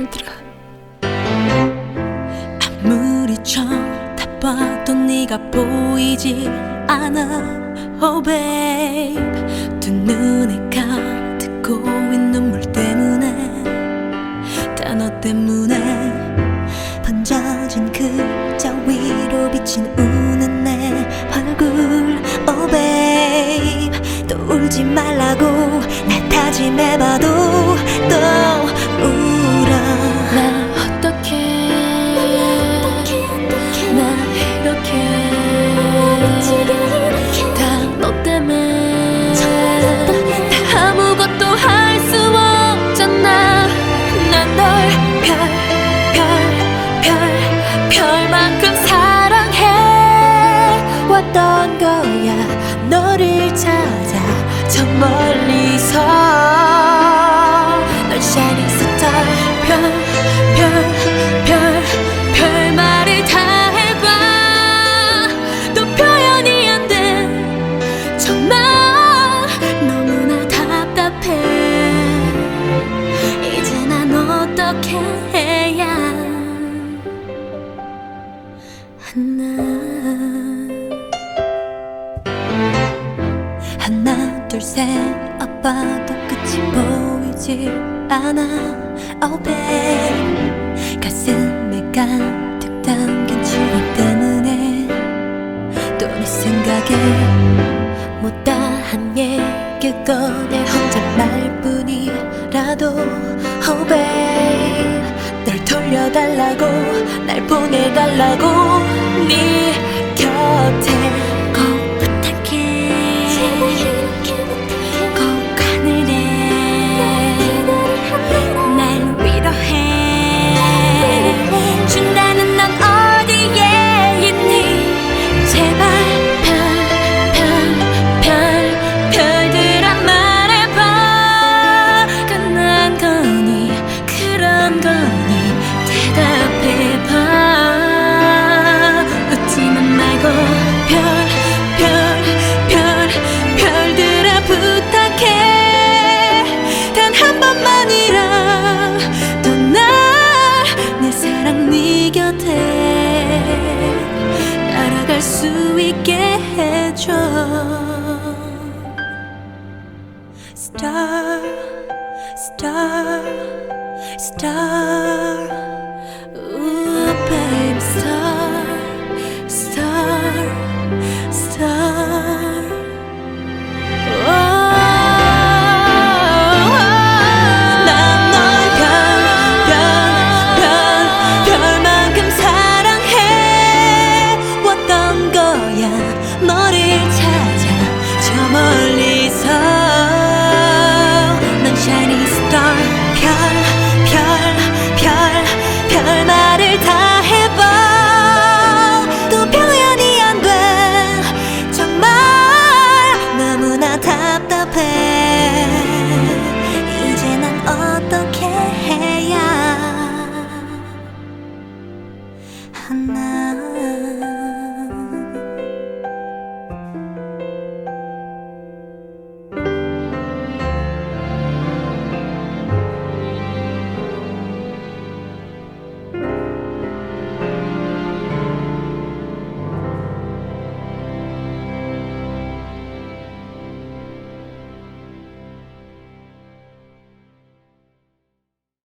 별들아 아무리 쳐다봐도 네가 보이지 않아. Oh babe. 두 눈에 가득 고인 눈물 때문에 다 너 때문에 번져진 그저 위로 비친 우는 내 얼굴. Oh babe. 또 울지 말라고 날 다짐해봐도 저 멀리서 널 shining star 별, 별, 별, 별 말을 다 해봐. 또 표현이 안 돼. 정말 너무나 답답해. 이제 난 어떻게 해야 하나 둘셋 아빠도 끝이 보이지 않아. Oh babe 가슴에 가득 담긴 추억 때문에 또 네 생각에 못다한 얘기 꺼내 혼자 말뿐이라도. Oh babe 널 돌려달라고 날 보내달라고 네 곁에 갈 수 있게 해줘 Star, star, star